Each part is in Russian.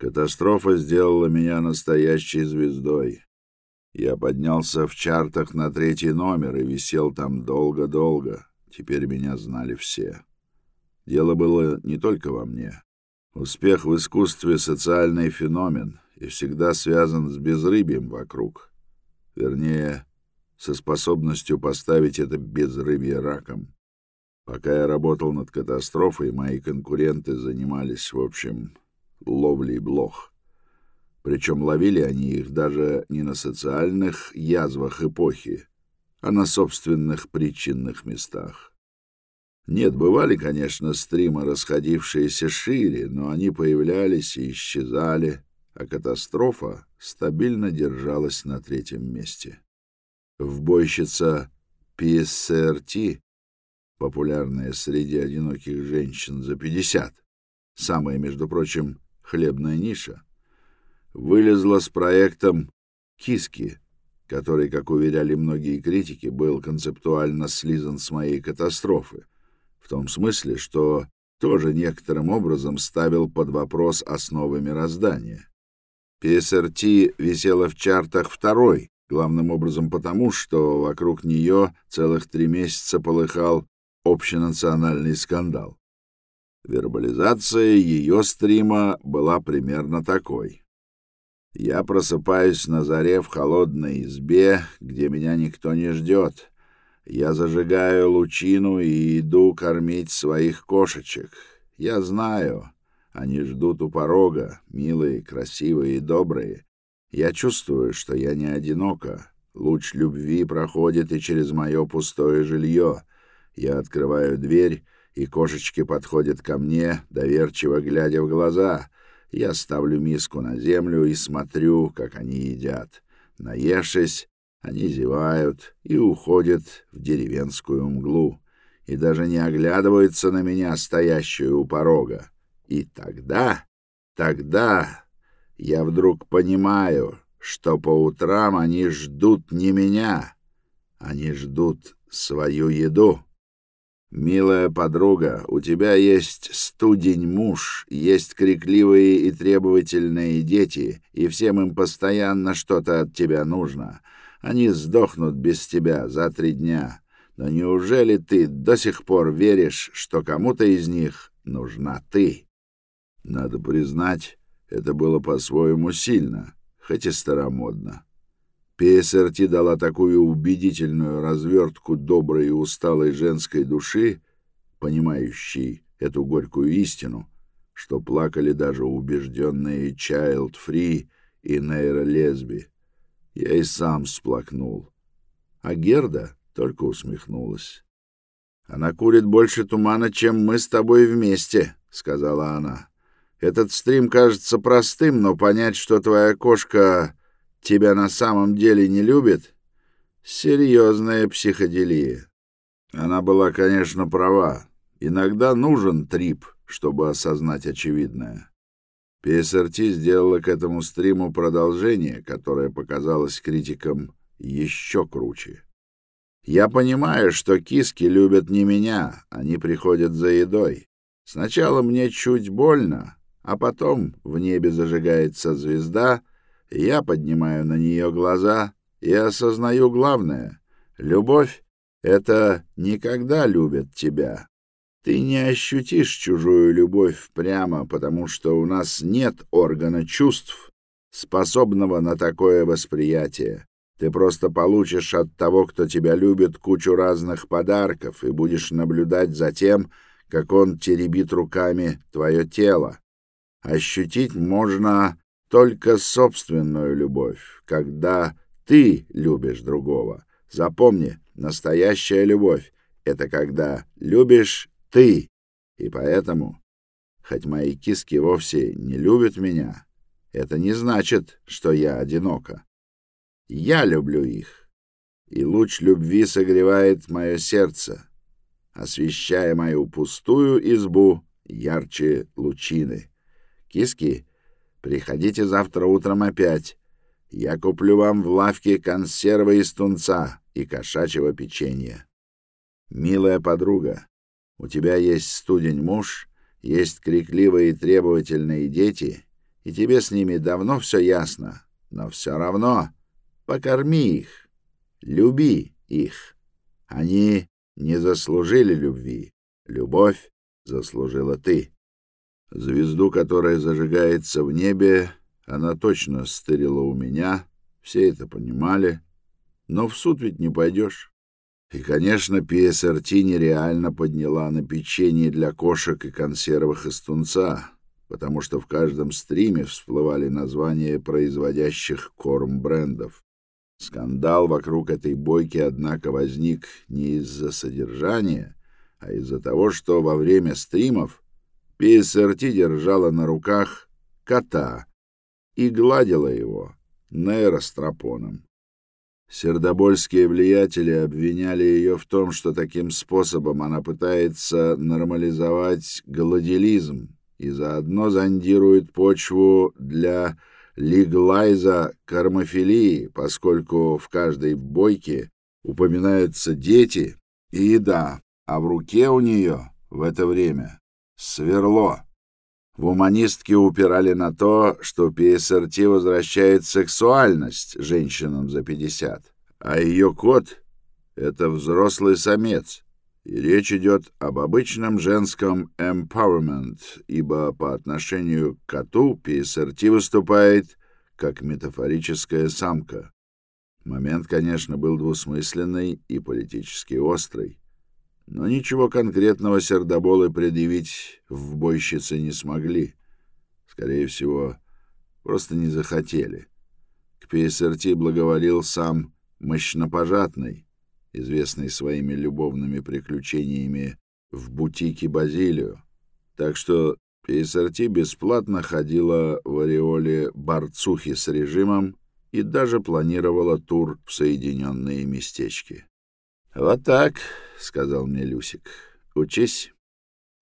Катастрофа сделала меня настоящей звездой. Я поднялся в чартах на третий номер и висел там долго-долго. Теперь меня знали все. Дело было не только во мне. Успех в искусстве — социальный феномен и всегда связан с безрыбьем вокруг. Вернее, со способностью поставить это безрыбье раком. Пока я работал над катастрофой, мои конкуренты занимались, в общем, ловлей блох. Причем ловили они их даже не на социальных язвах эпохи, а на собственных причинных местах. Нет, бывали, конечно, стримы, расходившиеся шире, но они появлялись и исчезали, а катастрофа стабильно держалась на третьем месте. Вбойщица PSRT, популярная среди одиноких женщин за 50, самая, между прочим, хлебная ниша, вылезла с проектом «Киски», который, как уверяли многие критики, был концептуально слизан с моей катастрофы, в том смысле, что тоже некоторым образом ставил под вопрос основы мироздания. PSRT висела в чартах второй, главным образом потому, что вокруг нее целых три месяца полыхал общенациональный скандал. Вербализация ее стрима была примерно такой. Я просыпаюсь на заре в холодной избе, где меня никто не ждет. Я зажигаю лучину и иду кормить своих кошечек. Я знаю, они ждут у порога, милые, красивые и добрые. Я чувствую, что я не одинока. Луч любви проходит и через мое пустое жилье. Я открываю дверь, и кошечки подходят ко мне, доверчиво глядя в глаза — я ставлю миску на землю и смотрю, как они едят. Наевшись, они зевают и уходят в деревенскую мглу, и даже не оглядываются на меня, стоящую у порога. И тогда, тогда я вдруг понимаю, что по утрам они ждут не меня, они ждут свою еду. «Милая подруга, у тебя есть студень муж, есть крикливые и требовательные дети, и всем им постоянно что-то от тебя нужно. Они сдохнут без тебя за три дня. Но неужели ты до сих пор веришь, что кому-то из них нужна ты?» Надо признать, это было по-своему сильно, хоть и старомодно. ПСРТ дала такую убедительную развертку доброй и усталой женской души, понимающей эту горькую истину, что плакали даже убежденные Child Free и нейролесби. Я и сам сплакнул. А Герда только усмехнулась. «Она курит больше тумана, чем мы с тобой вместе», — сказала она. «Этот стрим кажется простым, но понять, что твоя кошка тебя на самом деле не любит, серьезная психоделия. Она была, конечно, права. Иногда нужен трип, чтобы осознать очевидное. ПСРТ сделала к этому стриму продолжение, которое показалось критикам еще круче. Я понимаю, что киски любят не меня, они приходят за едой. Сначала мне чуть больно, а потом в небе зажигается звезда — я поднимаю на нее глаза и осознаю главное. Любовь — это никогда любят тебя. Ты не ощутишь чужую любовь прямо, потому что у нас нет органа чувств, способного на такое восприятие. Ты просто получишь от того, кто тебя любит, кучу разных подарков и будешь наблюдать за тем, как он теребит руками твое тело. Ощутить можно только собственную любовь, когда ты любишь другого. Запомни, настоящая любовь — это когда любишь ты. И поэтому, хоть мои киски вовсе не любят меня, это не значит, что я одинока. Я люблю их, и луч любви согревает мое сердце, освещая мою пустую избу ярче лучины. Киски — Приходите завтра утром опять. Я куплю вам в лавке консервы из тунца и кошачьего печенья. Милая подруга, у тебя есть студень муж, есть крикливые и требовательные дети, и тебе с ними давно все ясно. Но все равно покорми их, люби их. Они не заслужили любви. Любовь заслужила ты. Звезду, которая зажигается в небе, она точно стырила у меня, все это понимали, но в суд ведь не пойдешь. И, конечно, PSRT нереально подняла на печенье для кошек и консервах из тунца, потому что в каждом стриме всплывали названия производящих корм-брендов. Скандал вокруг этой бойки, однако, возник не из-за содержания, а из-за того, что во время стримов PSRT держала на руках кота и гладила его нейростропоном. Сердобольские влиятели обвиняли ее в том, что таким способом она пытается нормализовать гладилизм и заодно зондирует почву для леглайза кармофилии, поскольку в каждой бойке упоминаются дети и еда, а в руке у нее в это время сверло. В уманистке упирали на то, что ПСРТ возвращает сексуальность женщинам за 50, а ее кот — это взрослый самец. И речь идет об обычном женском empowerment, ибо по отношению к коту ПСРТ выступает как метафорическая самка. Момент, конечно, был двусмысленный и политически острый. Но ничего конкретного сердоболы предъявить в бойщице не смогли. Скорее всего, просто не захотели. К ПСРТ благоволил сам мощнопожатный, известный своими любовными приключениями в бутике Базилио. Так что ПСРТ бесплатно ходила в ореоле борцухи с режимом и даже планировала тур в Соединенные местечки. «Вот так», — сказал мне Люсик, — «учись.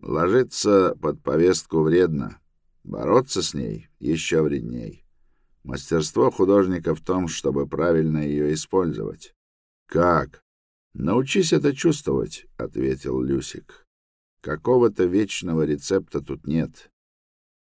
Ложиться под повестку вредно, бороться с ней еще вредней. Мастерство художника в том, чтобы правильно ее использовать». «Как?» «Научись это чувствовать», — ответил Люсик. «Какого-то вечного рецепта тут нет».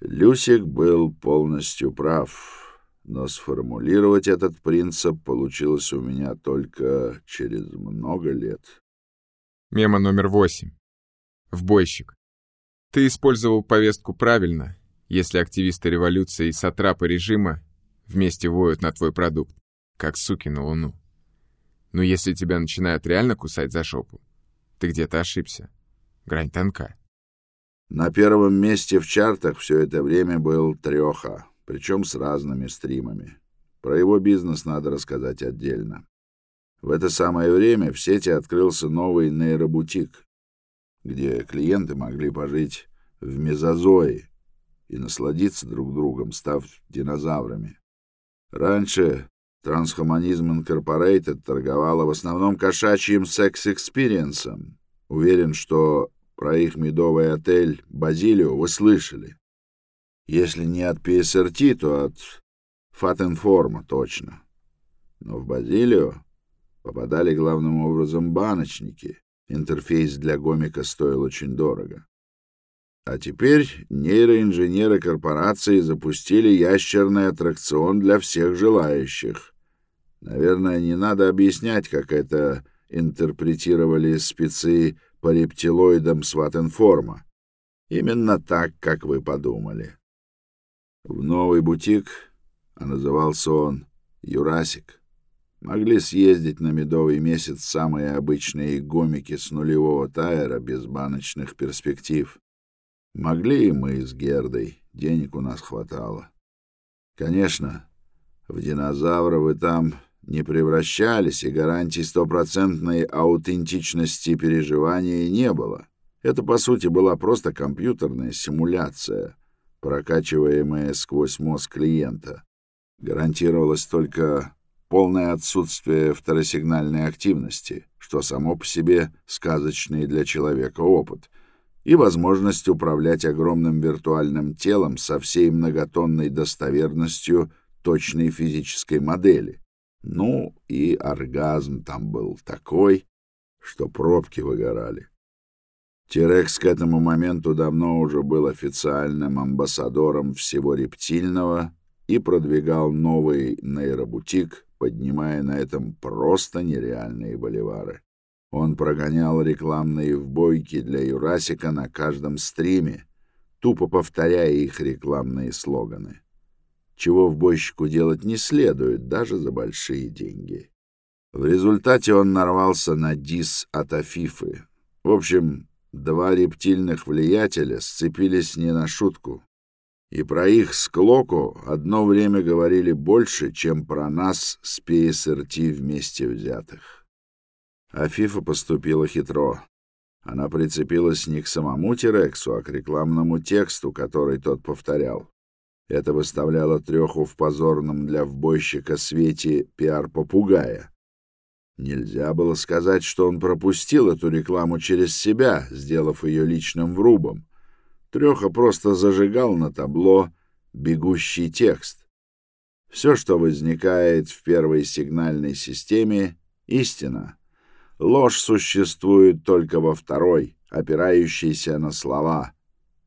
Люсик был полностью прав но сформулировать этот принцип получилось у меня только через много лет. Мема номер восемь. В бойщик. Ты использовал повестку правильно, если активисты революции и сатрапы режима вместе воют на твой продукт, как суки на луну. Но если тебя начинают реально кусать за шопу, ты где-то ошибся. Грань тонка. На первом месте в чартах все это время был Треха, причем с разными стримами. Про его бизнес надо рассказать отдельно. В это самое время в сети открылся новый нейробутик, где клиенты могли пожить в мезозое и насладиться друг другом, став динозаврами. Раньше Transhumanism Incorporated торговала в основном кошачьим секс-экспириенсом. Уверен, что про их медовый отель «Базилио» вы слышали. Если не от PSRT, то от Фатенформа точно. Но в Базилио попадали главным образом баночники. Интерфейс для гомика стоил очень дорого. А теперь нейроинженеры корпорации запустили ящерный аттракцион для всех желающих. Наверное, не надо объяснять, как это интерпретировали спецы по рептилоидам Сватенформа. Именно так, как вы подумали. В новый бутик, а назывался он «Юрасик», могли съездить на медовый месяц самые обычные гомики с нулевого тайра без баночных перспектив. Могли и мы с Гердой, денег у нас хватало. Конечно, в динозавра вы там не превращались, и гарантий стопроцентной аутентичности переживания не было. Это, по сути, была просто компьютерная симуляция — прокачиваемое сквозь мозг клиента. Гарантировалось только полное отсутствие второсигнальной активности, что само по себе сказочный для человека опыт, и возможность управлять огромным виртуальным телом со всей многотонной достоверностью точной физической модели. Ну и оргазм там был такой, что пробки выгорали. Тирекс к этому моменту давно уже был официальным амбассадором всего рептильного и продвигал новый нейробутик, поднимая на этом просто нереальные боливары. Он прогонял рекламные вбойки для Юрасика на каждом стриме, тупо повторяя их рекламные слоганы. Чего в бойщику делать не следует, даже за большие деньги. В результате он нарвался на дис от Афифы. В общем, два рептильных влиятеля сцепились не на шутку. И про их склоку одно время говорили больше, чем про нас с ПСРТ вместе взятых. Афифа поступила хитро. Она прицепилась не к самому Тирексу, а к рекламному тексту, который тот повторял. Это выставляло треху в позорном для вбойщика свете пиар-попугая. Нельзя было сказать, что он пропустил эту рекламу через себя, сделав ее личным врубом. Треха просто зажигал на табло бегущий текст. Все, что возникает в первой сигнальной системе — истина. Ложь существует только во второй, опирающейся на слова.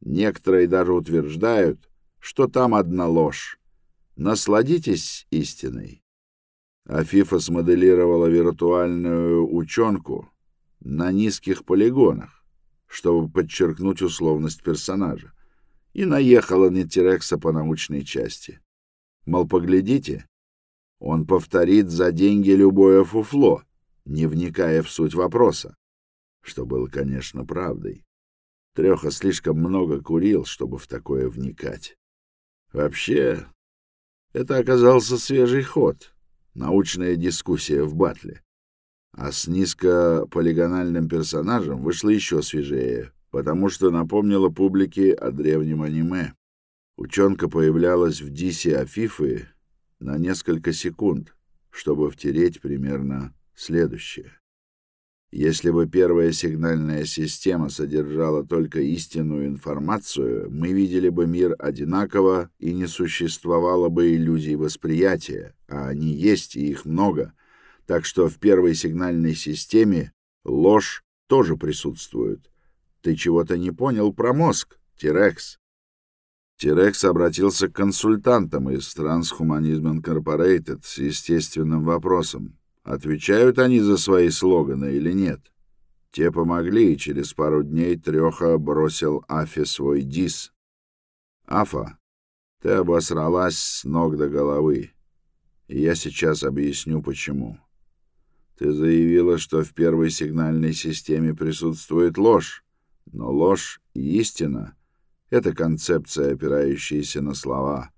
Некоторые даже утверждают, что там одна ложь. Насладитесь истиной. Афифа смоделировала виртуальную ученку на низких полигонах чтобы подчеркнуть условность персонажа, и наехала на Терекса по научной части. Мол, поглядите, он повторит за деньги любое фуфло, не вникая в суть вопроса, что было, конечно, правдой. Треха слишком много курил, чтобы в такое вникать. Вообще, это оказался свежий ход, научная дискуссия в батле. А с низкополигональным персонажем вышло еще свежее, потому что напомнило публике о древнем аниме. Ученка появлялась в Дисе Афифы на несколько секунд, чтобы втереть примерно следующее. Если бы первая сигнальная система содержала только истинную информацию, мы видели бы мир одинаково и не существовало бы иллюзий восприятия, а они есть и их много — так что в первой сигнальной системе ложь тоже присутствует. Ты чего-то не понял про мозг, Тирекс. Тирекс обратился к консультантам из Transhumanism Incorporated с естественным вопросом. Отвечают они за свои слоганы или нет? Те помогли, и через пару дней Треха бросил Афе свой дис. «Афа, ты обосралась с ног до головы, и я сейчас объясню, почему». Ты заявила, что в первой сигнальной системе присутствует ложь, но ложь и истина — это концепция, опирающаяся на слова.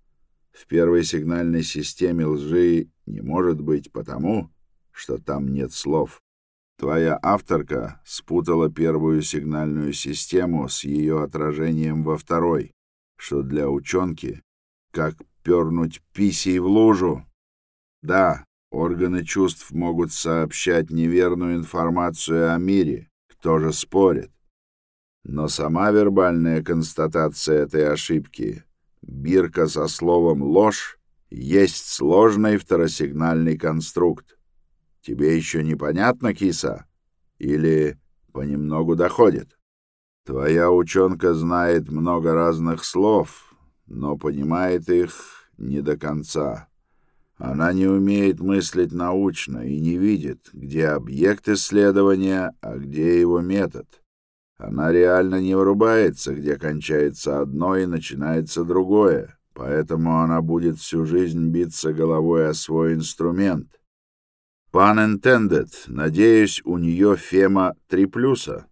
В первой сигнальной системе лжи не может быть потому, что там нет слов. Твоя авторка спутала первую сигнальную систему с ее отражением во второй, что для ученки как пернуть писей в лужу. Да, Органы чувств могут сообщать неверную информацию о мире, кто же спорит. Но сама вербальная констатация этой ошибки, бирка со словом «ложь», есть сложный второсигнальный конструкт. Тебе еще непонятно, киса? Или понемногу доходит? Твоя ученка знает много разных слов, но понимает их не до конца. Она не умеет мыслить научно и не видит, где объект исследования, а где его метод. Она реально не врубается, где кончается одно и начинается другое, поэтому она будет всю жизнь биться головой о свой инструмент. Пан intended, надеюсь, у нее Фема три плюса.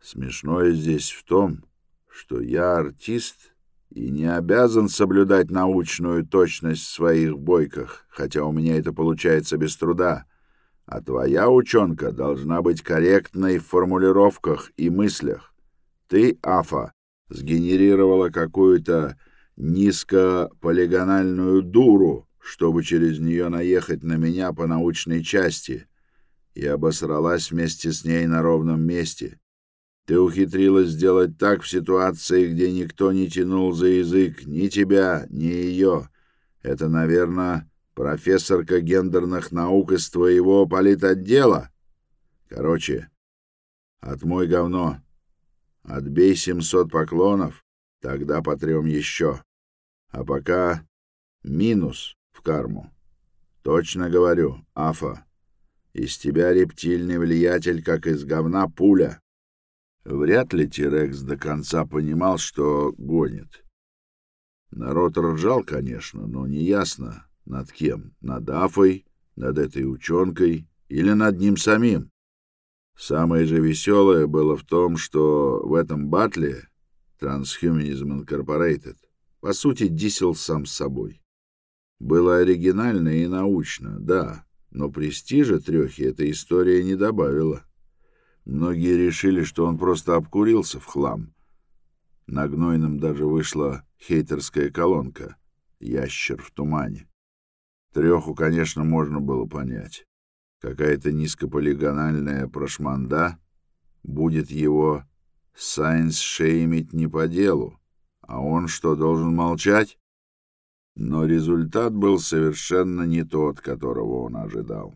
Смешное здесь в том, что я артист и не обязан соблюдать научную точность в своих бойках, хотя у меня это получается без труда. А твоя ученка должна быть корректной в формулировках и мыслях. Ты, Афа, сгенерировала какую-то низкополигональную дуру, чтобы через нее наехать на меня по научной части, и обосралась вместе с ней на ровном месте. Ты ухитрилась сделать так в ситуации, где никто не тянул за язык ни тебя, ни ее. Это, наверное, профессорка гендерных наук из твоего политотдела. Короче, отмой говно. Отбей 700 поклонов, тогда потрем еще. А пока минус карму. Точно говорю, Афа, из тебя рептильный влиятель, как из говна пуля. Вряд ли Тирекс до конца понимал, что гонит. Народ ржал, конечно, но неясно, над кем. Над Афой, над этой ученкой или над ним самим. Самое же веселое было в том, что в этом батле Transhumanism Incorporated по сути дисел сам с собой. Было оригинально и научно, да, но престижа трехи эта история не добавила. Многие решили, что он просто обкурился в хлам. На гнойном даже вышла хейтерская колонка «Ящер в тумане». Треху, конечно, можно было понять. Какая-то низкополигональная прошманда будет его сайнс-шеймить не по делу. А он что, должен молчать? Но результат был совершенно не тот, которого он ожидал.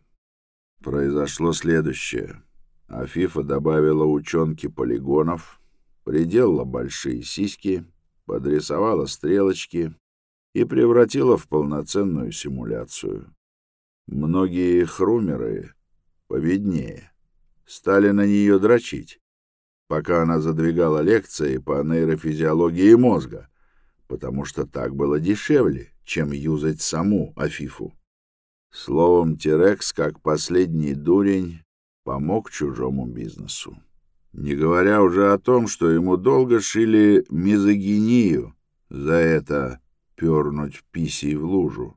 Произошло следующее. Афифа добавила ученки полигонов, приделала большие сиськи, подрисовала стрелочки и превратила в полноценную симуляцию. Многие хрумеры, поведнее, стали на нее дрочить, пока она задвигала лекции по нейрофизиологии мозга, потому что так было дешевле, чем юзать саму Афифу. Словом, Терекс, как последний дурень, помог чужому бизнесу. Не говоря уже о том, что ему долго шили мизогинию за это пернуть писей в лужу.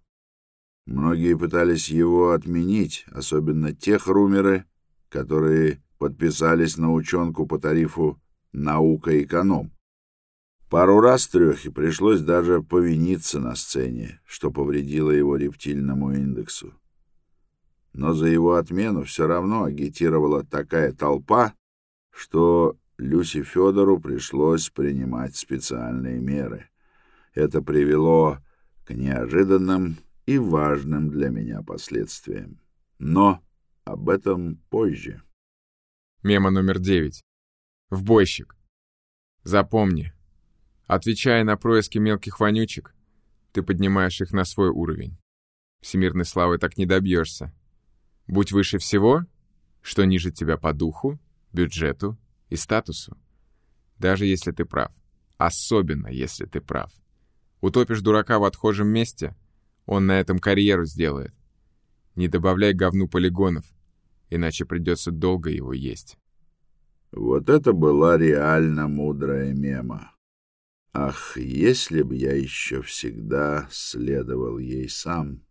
Многие пытались его отменить, особенно те хрумеры, которые подписались на ученку по тарифу «Наука-эконом». Пару раз Трехе пришлось даже повиниться на сцене, что повредило его рептильному индексу. Но за его отмену все равно агитировала такая толпа, что Люси Федору пришлось принимать специальные меры. Это привело к неожиданным и важным для меня последствиям. Но об этом позже. Мема номер девять. В бойщик. Запомни, отвечая на происки мелких вонючек, ты поднимаешь их на свой уровень. Всемирной славы так не добьешься. Будь выше всего, что ниже тебя по духу, бюджету и статусу. Даже если ты прав. Особенно, если ты прав. Утопишь дурака в отхожем месте, он на этом карьеру сделает. Не добавляй говну полигонов, иначе придется долго его есть. Вот это была реально мудрая мема. Ах, если б я еще всегда следовал ей сам.